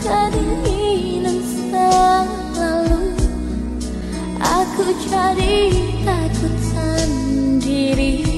kedinginan selalu. Aku jadi takut sendiri.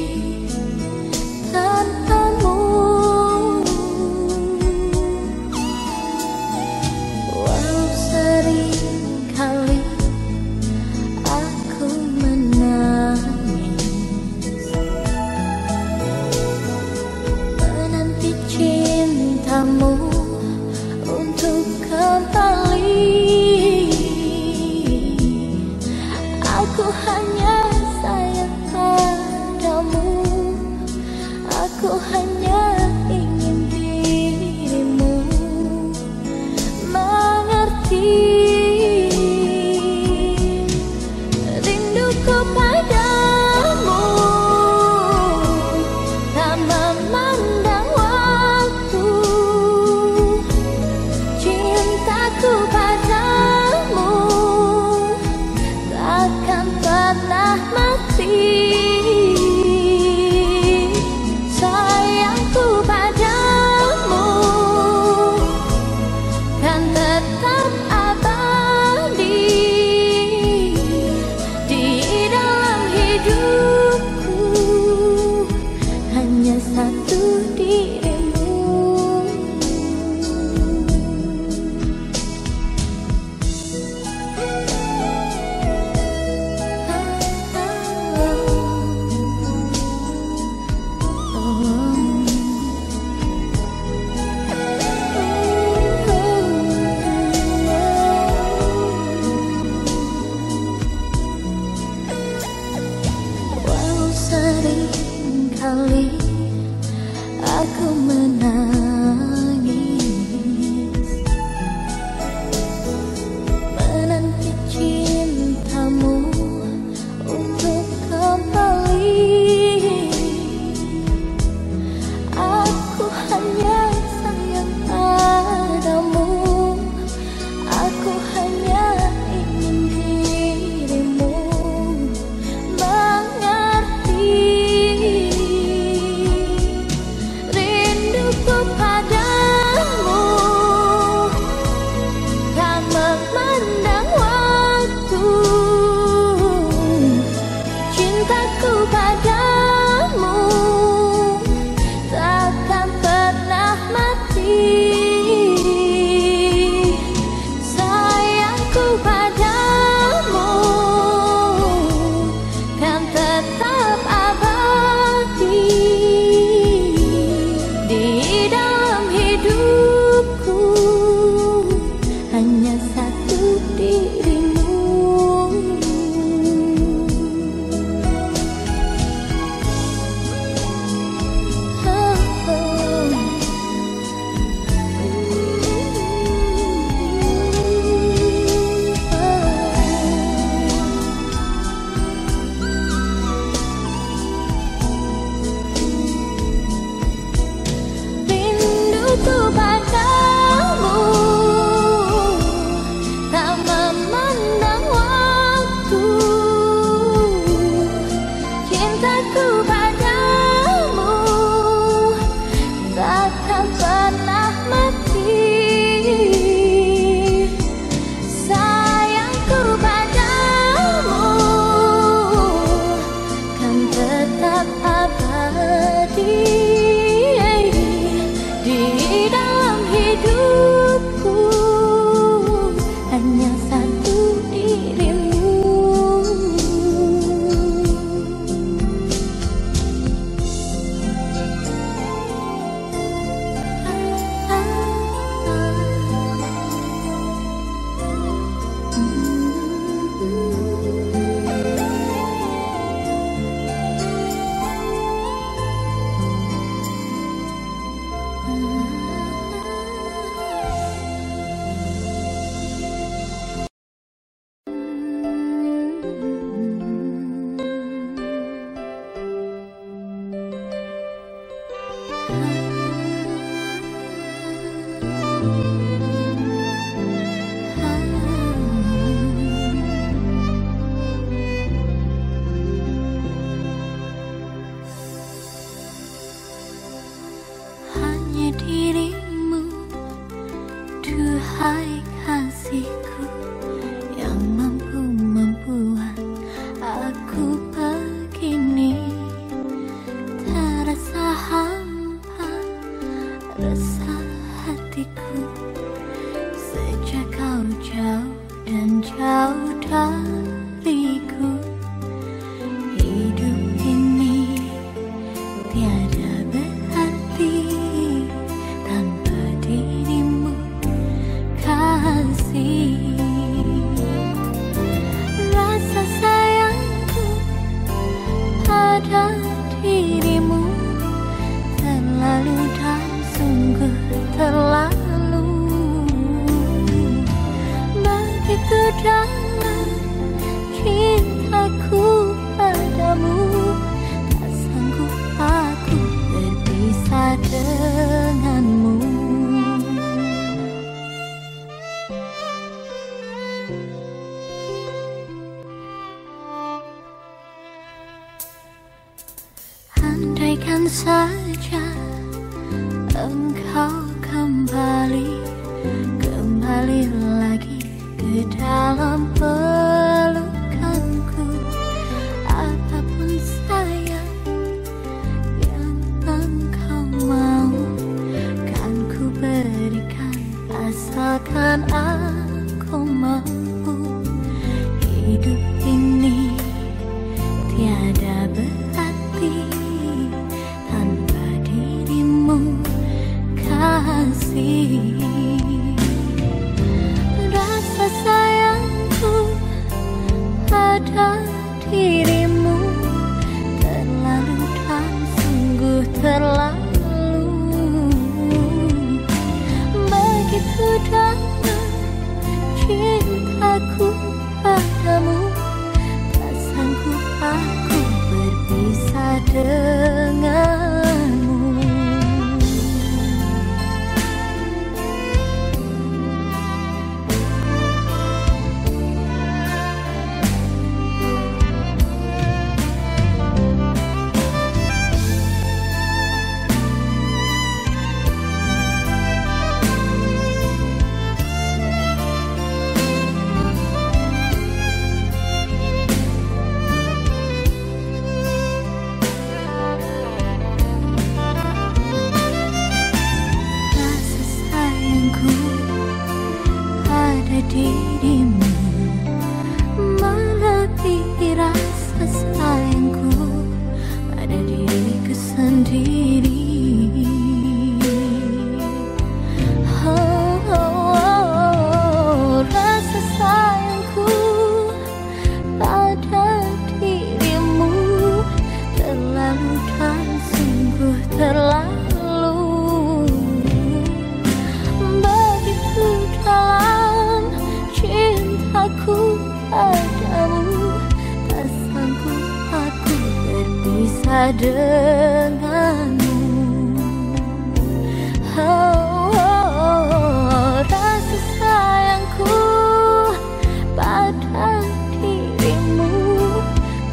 dan dirimu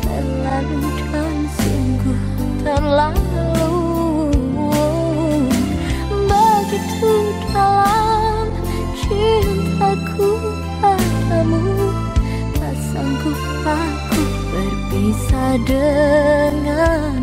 terlalu dan sungguh terlalu. Begitu dalam cintaku padamu tak sanggup aku berpisah dengan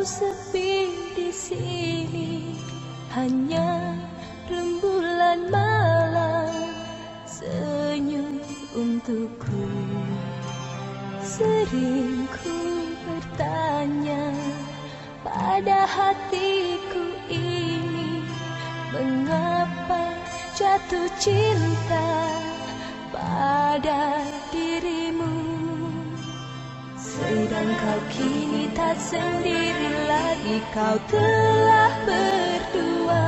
Terpaku sepi di sini. Hanya rembulan malam Senyum untukku. Sering ku bertanya Pada hatiku ini Mengapa jatuh cinta tak sendiri lagi Kau telah berdua.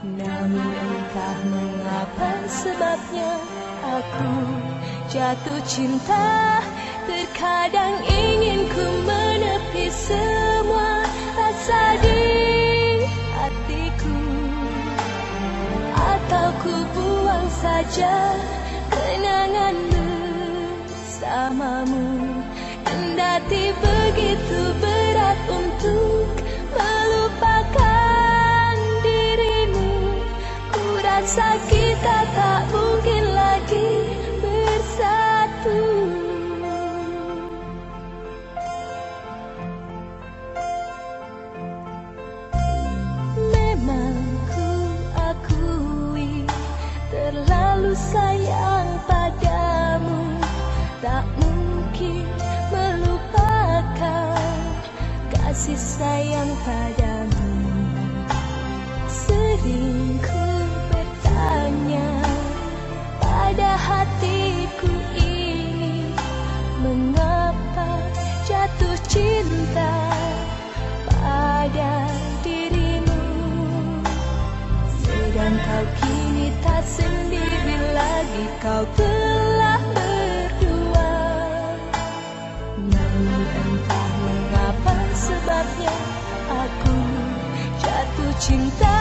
Namun entah mengapa sebabnya Aku jatuh cinta. Terkadang ingin ku menepi semua rasa di hatiku. Atau ku buang saja kenangan bersamamu Kendati begitu berat untuk melupakan dirimu. Ku rasa kita tak kasih sayang padamu. Sering ku bertanya pada hatiku ini Mengapa jatuh cinta pada dirimu? Sedang kau kini tak sendiri lagi Kau telah jatuh cinta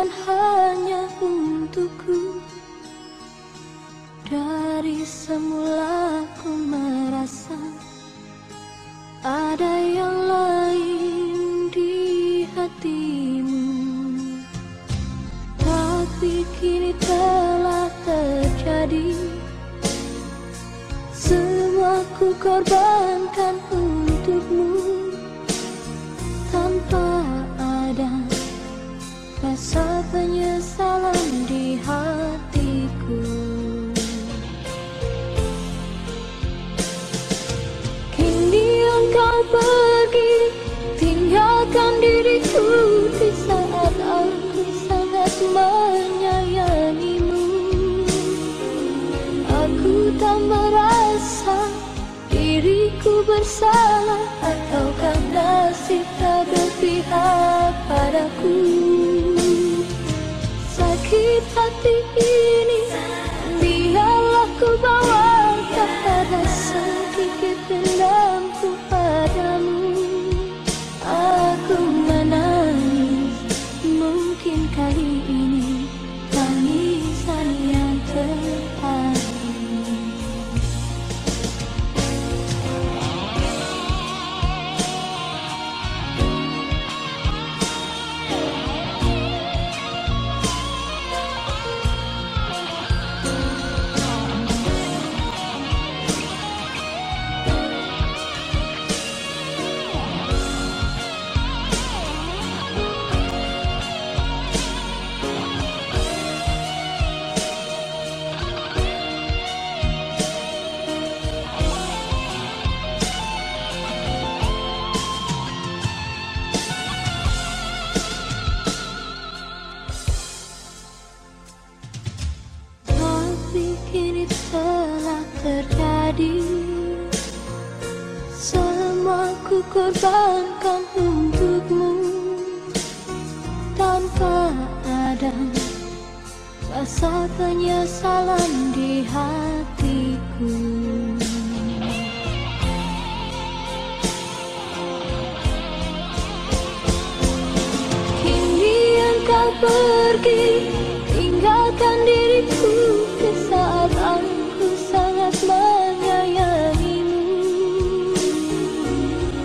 and pergi. Tinggalkan diriku di saat aku sangat menyayangimu.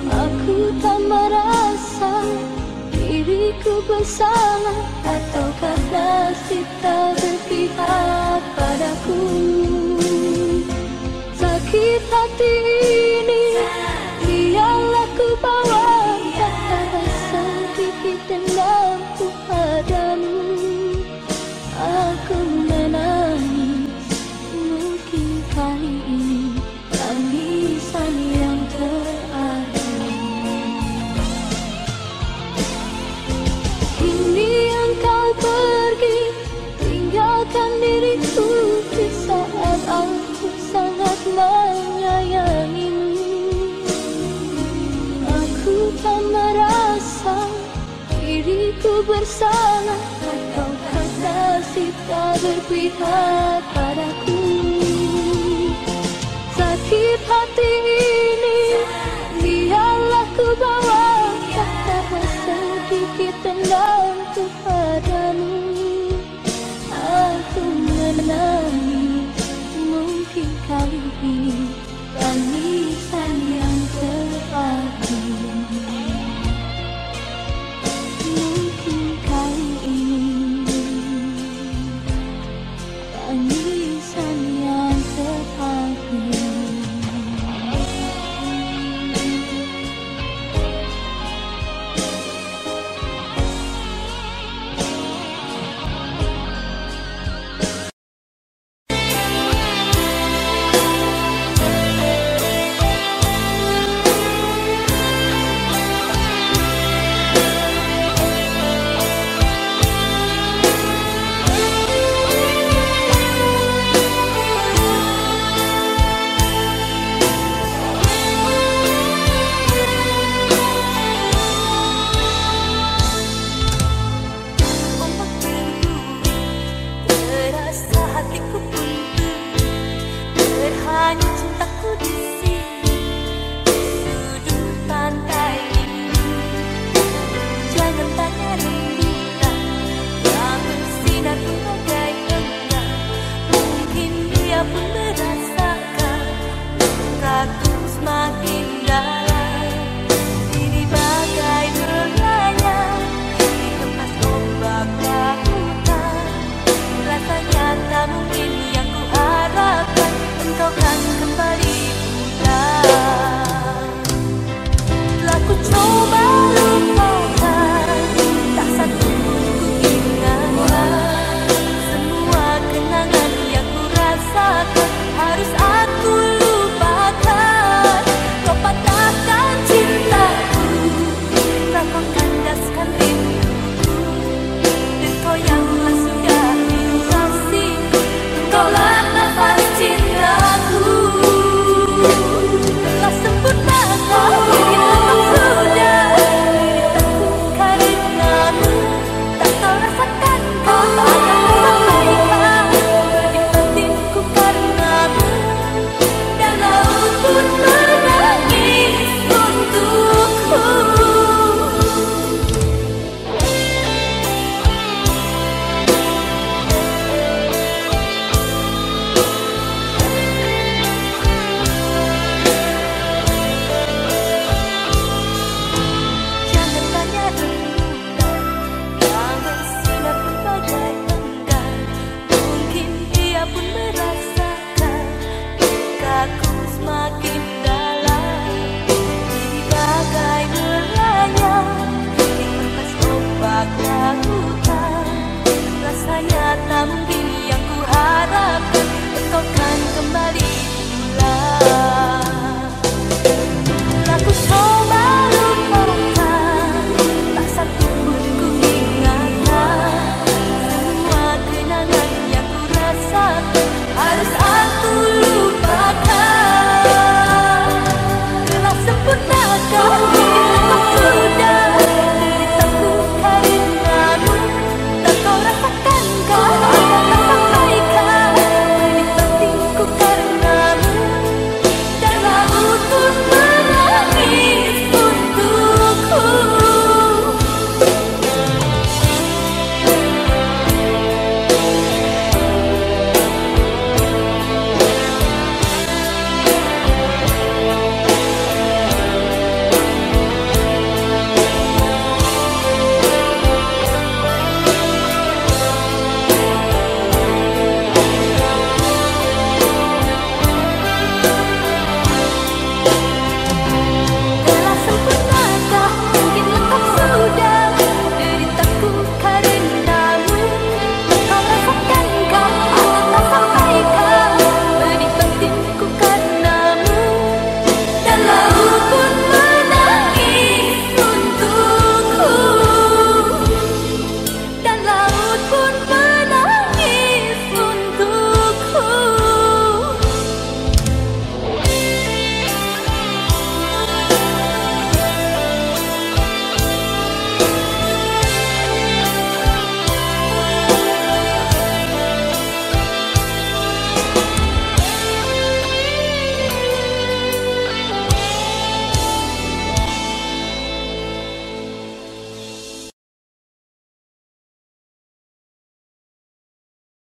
Aku tak merasa diriku bersalah atau karena cita berpihak padaku? Sakit hati love.